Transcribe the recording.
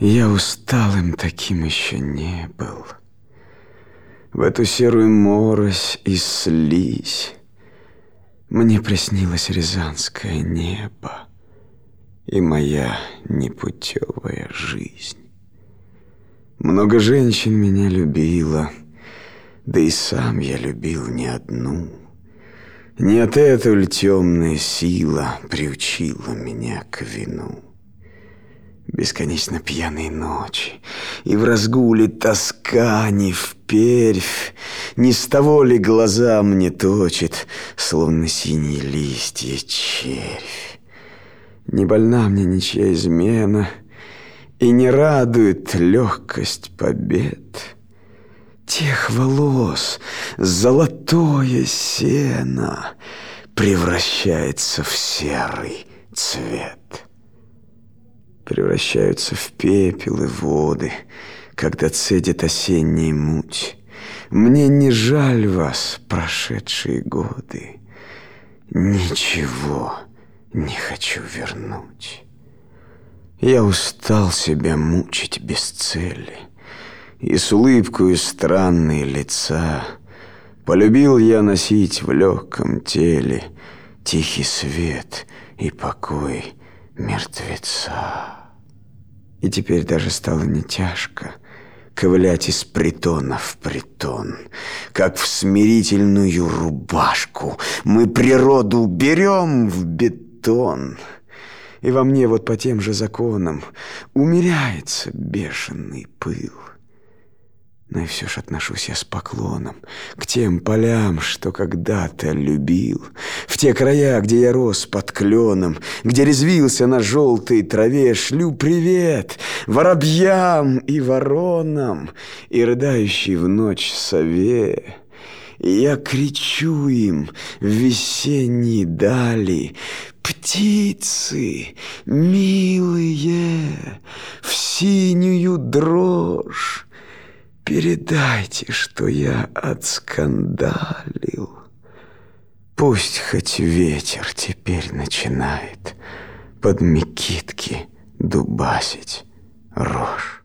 Я усталым таким еще не был. В эту серую морось и слизь Мне приснилось рязанское небо И моя непутевая жизнь. Много женщин меня любила, Да и сам я любил не одну. Не от этого ли темная сила Приучила меня к вину? Бесконечно пьяные ночи, И в разгуле тоска не впервь, Не с того ли глаза мне точит, Словно синие листья червь. Не больна мне ничья измена, И не радует легкость побед. Тех волос золотое сено Превращается в серый цвет превращаются в пепел и воды, когда цедит осенняя муть. Мне не жаль вас, прошедшие годы. Ничего не хочу вернуть. Я устал себя мучить без цели, И с улыбкой странные лица Полюбил я носить в легком теле Тихий свет и покой мертвеца. И теперь даже стало не тяжко ковылять из притона в притон, как в смирительную рубашку. Мы природу берем в бетон. И во мне вот по тем же законам умеряется бешеный пыл. Но и все ж отношусь я с поклоном К тем полям, что когда-то любил, Те края, где я рос под кленом, Где резвился на желтой траве, Шлю привет воробьям и воронам И рыдающей в ночь сове. Я кричу им в весенней дали Птицы, милые, в синюю дрожь Передайте, что я отскандалил. Пусть хоть ветер теперь начинает под мекитки дубасить рожь.